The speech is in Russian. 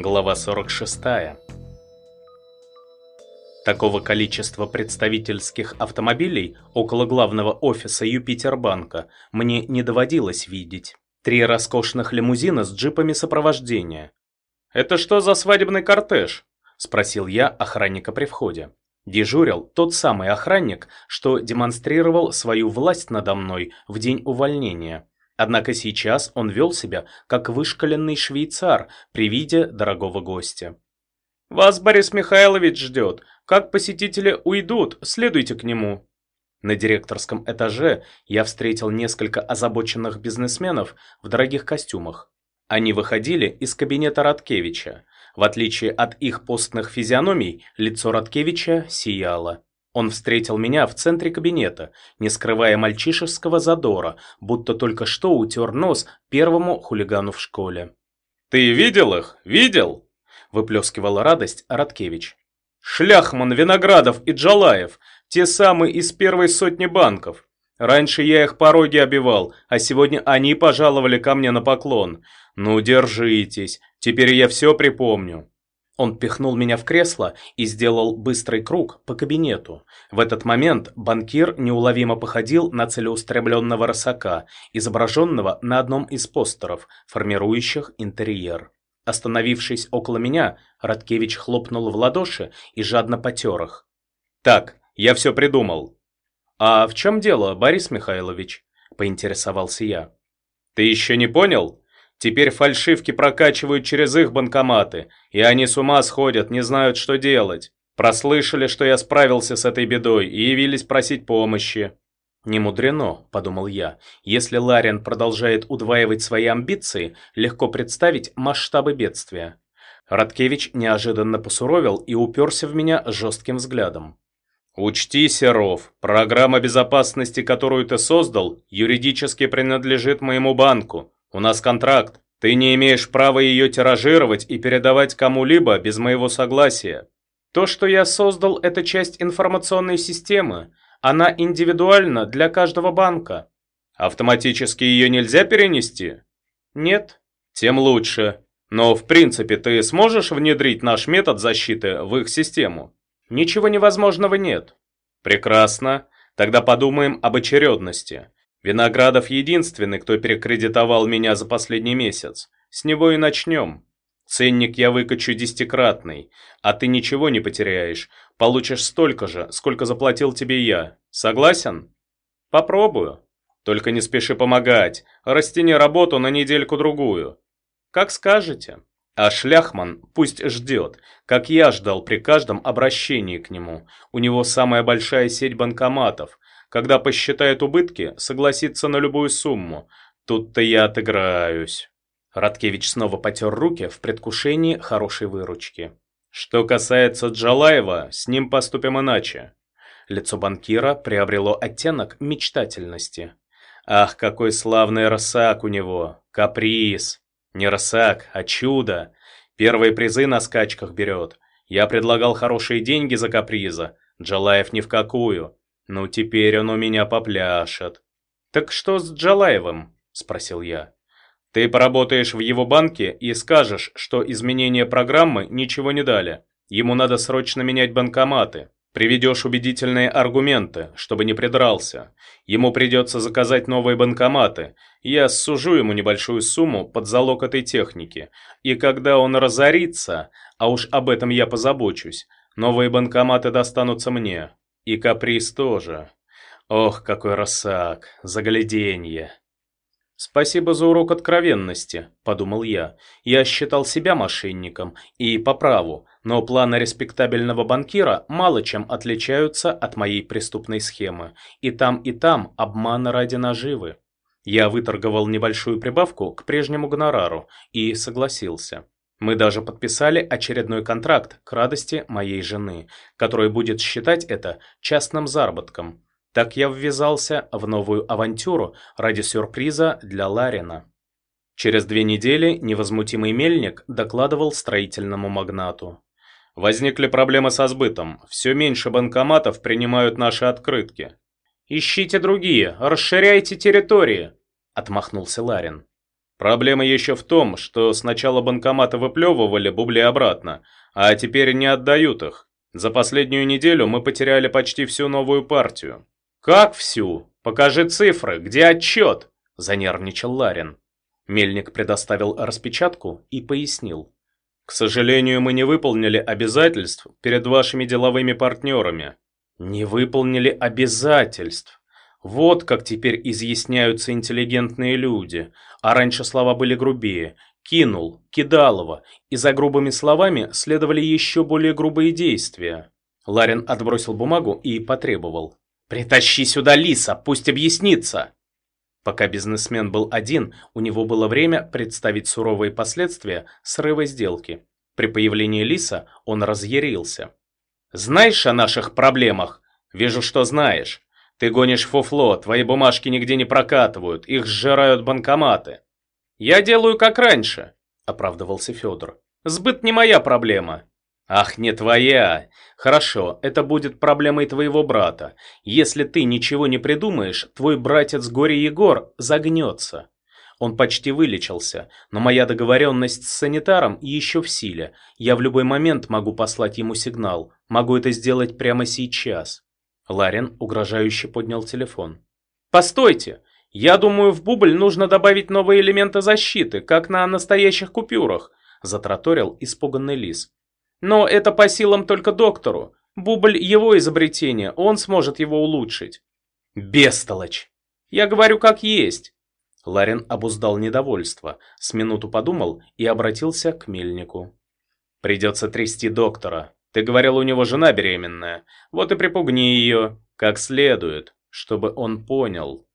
Глава 46. Такого количества представительских автомобилей около главного офиса Юпитербанка мне не доводилось видеть. Три роскошных лимузина с джипами сопровождения. «Это что за свадебный кортеж?» – спросил я охранника при входе. Дежурил тот самый охранник, что демонстрировал свою власть надо мной в день увольнения. Однако сейчас он вел себя, как вышкаленный швейцар при виде дорогого гостя. «Вас Борис Михайлович ждет. Как посетители уйдут, следуйте к нему». На директорском этаже я встретил несколько озабоченных бизнесменов в дорогих костюмах. Они выходили из кабинета Радкевича. В отличие от их постных физиономий, лицо Радкевича сияло. Он встретил меня в центре кабинета, не скрывая мальчишеского задора, будто только что утер нос первому хулигану в школе. «Ты видел их? Видел?» – выплескивала радость Радкевич. «Шляхман, Виноградов и Джалаев, те самые из первой сотни банков. Раньше я их пороги обивал, а сегодня они пожаловали ко мне на поклон. Ну, держитесь, теперь я все припомню». Он пихнул меня в кресло и сделал быстрый круг по кабинету. В этот момент банкир неуловимо походил на целеустремленного рысака, изображенного на одном из постеров, формирующих интерьер. Остановившись около меня, Радкевич хлопнул в ладоши и жадно потер их. «Так, я все придумал». «А в чем дело, Борис Михайлович?» – поинтересовался я. «Ты еще не понял?» Теперь фальшивки прокачивают через их банкоматы, и они с ума сходят, не знают, что делать. Прослышали, что я справился с этой бедой и явились просить помощи. «Не мудрено», – подумал я. «Если Ларин продолжает удваивать свои амбиции, легко представить масштабы бедствия». Радкевич неожиданно посуровил и уперся в меня жестким взглядом. «Учти, Серов, программа безопасности, которую ты создал, юридически принадлежит моему банку. У нас контракт. Ты не имеешь права ее тиражировать и передавать кому-либо без моего согласия. То, что я создал, это часть информационной системы. Она индивидуальна для каждого банка. Автоматически ее нельзя перенести? Нет. Тем лучше. Но в принципе ты сможешь внедрить наш метод защиты в их систему? Ничего невозможного нет. Прекрасно. Тогда подумаем об очередности. Виноградов единственный, кто перекредитовал меня за последний месяц. С него и начнем. Ценник я выкачу десятикратный, а ты ничего не потеряешь. Получишь столько же, сколько заплатил тебе я. Согласен? Попробую. Только не спеши помогать. Растяни работу на недельку-другую. Как скажете. А Шляхман пусть ждет, как я ждал при каждом обращении к нему. У него самая большая сеть банкоматов. Когда посчитает убытки, согласится на любую сумму. Тут-то я отыграюсь. Радкевич снова потер руки в предвкушении хорошей выручки. Что касается Джалаева, с ним поступим иначе. Лицо банкира приобрело оттенок мечтательности. Ах, какой славный росак у него! Каприз! Не росак, а чудо! Первые призы на скачках берет. Я предлагал хорошие деньги за каприза. Джалаев ни в какую. «Ну, теперь он у меня попляшет». «Так что с Джалаевым?» – спросил я. «Ты поработаешь в его банке и скажешь, что изменения программы ничего не дали. Ему надо срочно менять банкоматы. Приведешь убедительные аргументы, чтобы не придрался. Ему придется заказать новые банкоматы. Я сужу ему небольшую сумму под залог этой техники. И когда он разорится, а уж об этом я позабочусь, новые банкоматы достанутся мне. И каприз тоже. Ох, какой росак, загляденье. «Спасибо за урок откровенности», – подумал я. «Я считал себя мошенником, и по праву, но планы респектабельного банкира мало чем отличаются от моей преступной схемы. И там, и там обман ради наживы». Я выторговал небольшую прибавку к прежнему гонорару и согласился. Мы даже подписали очередной контракт к радости моей жены, которая будет считать это частным заработком. Так я ввязался в новую авантюру ради сюрприза для Ларина. Через две недели невозмутимый мельник докладывал строительному магнату. Возникли проблемы со сбытом. Все меньше банкоматов принимают наши открытки. «Ищите другие, расширяйте территории», — отмахнулся Ларин. Проблема еще в том, что сначала банкоматы выплевывали бубли обратно, а теперь не отдают их. За последнюю неделю мы потеряли почти всю новую партию. Как всю? Покажи цифры, где отчет? Занервничал Ларин. Мельник предоставил распечатку и пояснил. К сожалению, мы не выполнили обязательств перед вашими деловыми партнерами. Не выполнили обязательств. Вот как теперь изъясняются интеллигентные люди. А раньше слова были грубее. Кинул, кидалово. И за грубыми словами следовали еще более грубые действия. Ларин отбросил бумагу и потребовал. «Притащи сюда Лиса, пусть объяснится!» Пока бизнесмен был один, у него было время представить суровые последствия срыва сделки. При появлении Лиса он разъярился. «Знаешь о наших проблемах? Вижу, что знаешь. Ты гонишь фуфло, твои бумажки нигде не прокатывают, их сжирают банкоматы». «Я делаю как раньше», — оправдывался Федор. «Сбыт не моя проблема». «Ах, не твоя! Хорошо, это будет проблемой твоего брата. Если ты ничего не придумаешь, твой братец Горе Егор загнется». Он почти вылечился, но моя договоренность с санитаром еще в силе. Я в любой момент могу послать ему сигнал. Могу это сделать прямо сейчас. Ларин угрожающе поднял телефон. «Постойте! Я думаю, в бубль нужно добавить новые элементы защиты, как на настоящих купюрах», затраторил испуганный лис. Но это по силам только доктору. Бубль его изобретение, он сможет его улучшить. Бестолочь. Я говорю как есть. Ларин обуздал недовольство, с минуту подумал и обратился к мельнику. Придется трясти доктора. Ты говорил, у него жена беременная. Вот и припугни ее, как следует, чтобы он понял.